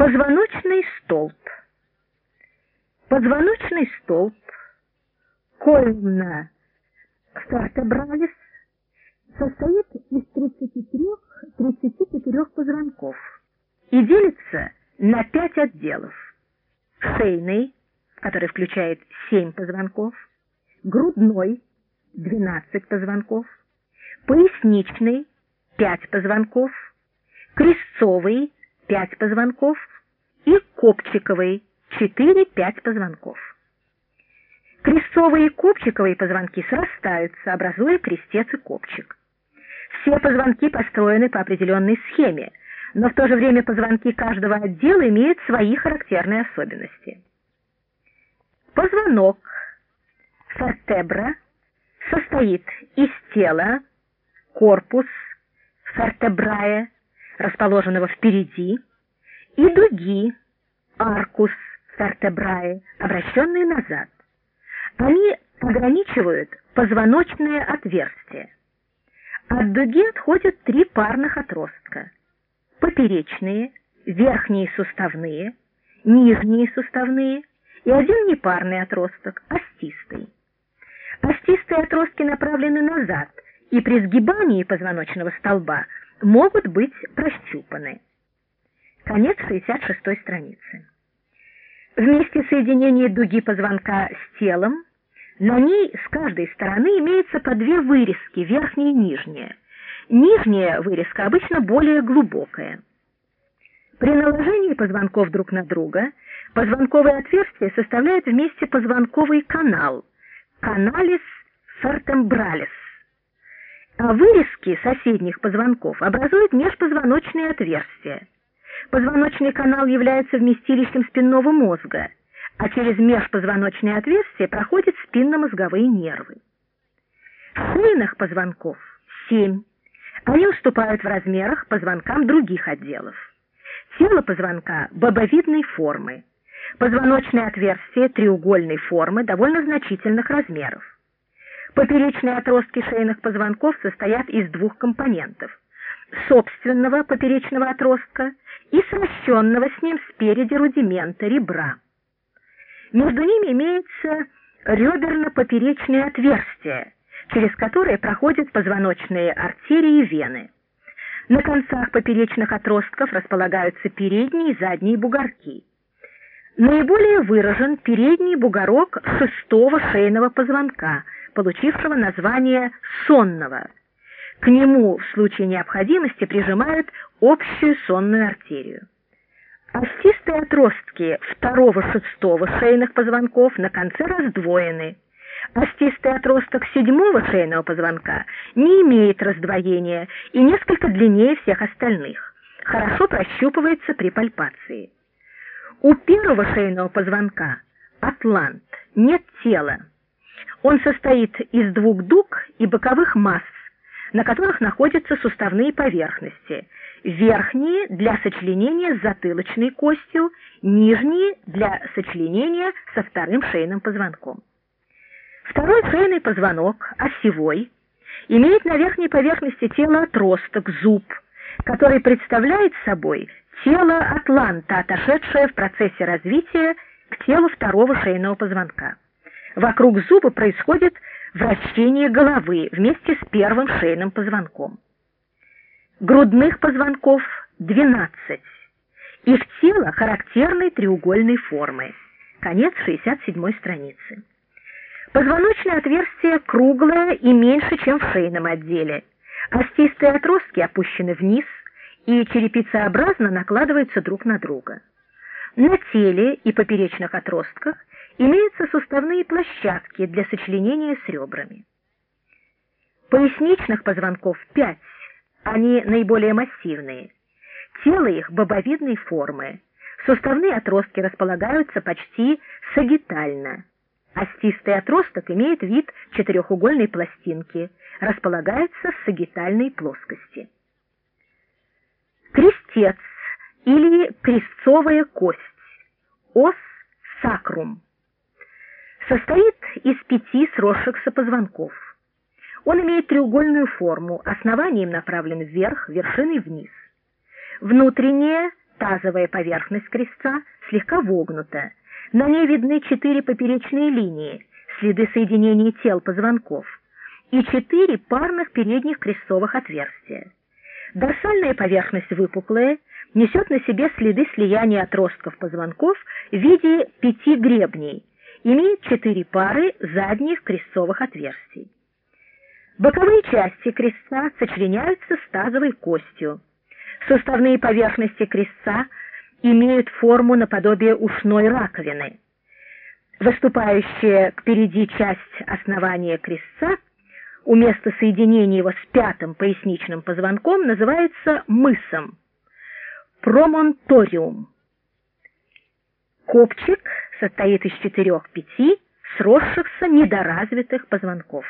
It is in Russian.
Позвоночный столб. Позвоночный столб, колумна вертебралис, состоит из 33-34 позвонков и делится на пять отделов. Шейный, который включает 7 позвонков, грудной, 12 позвонков, поясничный, 5 позвонков, крестцовый, 5 позвонков и копчиковый 4-5 позвонков. Крестцовые и копчиковые позвонки срастаются, образуя крестец и копчик. Все позвонки построены по определенной схеме, но в то же время позвонки каждого отдела имеют свои характерные особенности. Позвонок фертебра состоит из тела, корпус, фертебрая, расположенного впереди, и дуги, аркус вертебрае, обращенные назад. Они ограничивают позвоночные отверстия. От дуги отходят три парных отростка. Поперечные, верхние суставные, нижние суставные и один непарный отросток, остистый. Остистые отростки направлены назад и при сгибании позвоночного столба могут быть прощупаны. Конец 66 страницы. В месте соединения дуги позвонка с телом на ней с каждой стороны имеется по две вырезки, верхняя и нижняя. Нижняя вырезка обычно более глубокая. При наложении позвонков друг на друга позвонковые отверстия составляют вместе позвонковый канал каналис фертембралис вырезки соседних позвонков образуют межпозвоночные отверстия. Позвоночный канал является вместилищем спинного мозга, а через межпозвоночные отверстия проходят спинномозговые нервы. Шейных позвонков семь. Они уступают в размерах позвонкам других отделов. Тело позвонка бобовидной формы. Позвоночное отверстие треугольной формы довольно значительных размеров. Поперечные отростки шейных позвонков состоят из двух компонентов – собственного поперечного отростка и сращенного с ним спереди рудимента ребра. Между ними имеется реберно-поперечное отверстие, через которое проходят позвоночные артерии и вены. На концах поперечных отростков располагаются передние и задние бугорки. Наиболее выражен передний бугорок шестого шейного позвонка – получившего название сонного. К нему в случае необходимости прижимают общую сонную артерию. Остистые отростки второго-шестого шейных позвонков на конце раздвоены. Остистый отросток седьмого шейного позвонка не имеет раздвоения и несколько длиннее всех остальных. Хорошо прощупывается при пальпации. У первого шейного позвонка, атлант, нет тела. Он состоит из двух дуг и боковых масс, на которых находятся суставные поверхности, верхние для сочленения с затылочной костью, нижние для сочленения со вторым шейным позвонком. Второй шейный позвонок, осевой, имеет на верхней поверхности тела отросток, зуб, который представляет собой тело атланта, отошедшее в процессе развития к телу второго шейного позвонка. Вокруг зуба происходит вращение головы вместе с первым шейным позвонком. Грудных позвонков 12. Их тело характерной треугольной формы. Конец 67 страницы. Позвоночное отверстие круглое и меньше, чем в шейном отделе. Остистые отростки опущены вниз и черепицеобразно накладываются друг на друга. На теле и поперечных отростках имеются суставные площадки для сочленения с ребрами. Поясничных позвонков 5, они наиболее массивные. Тело их бобовидной формы. Суставные отростки располагаются почти сагитально. Остистый отросток имеет вид четырехугольной пластинки, располагается в сагитальной плоскости. Крестец или крестцовая кость, ос сакрум состоит из пяти сросшихся позвонков. Он имеет треугольную форму, основанием направлен вверх, вершиной вниз. Внутреннее Тазовая поверхность крестца слегка вогнута. На ней видны четыре поперечные линии, следы соединения тел позвонков, и четыре парных передних крестцовых отверстия. Дорсальная поверхность выпуклая, несет на себе следы слияния отростков позвонков в виде пяти гребней, имеет четыре пары задних крестцовых отверстий. Боковые части крестца сочленяются с тазовой костью. Суставные поверхности крестца имеют форму наподобие ушной раковины. Выступающая кпереди часть основания крестца у места соединения его с пятым поясничным позвонком называется мысом промонториум. Копчик состоит из четырех-пяти сросшихся недоразвитых позвонков.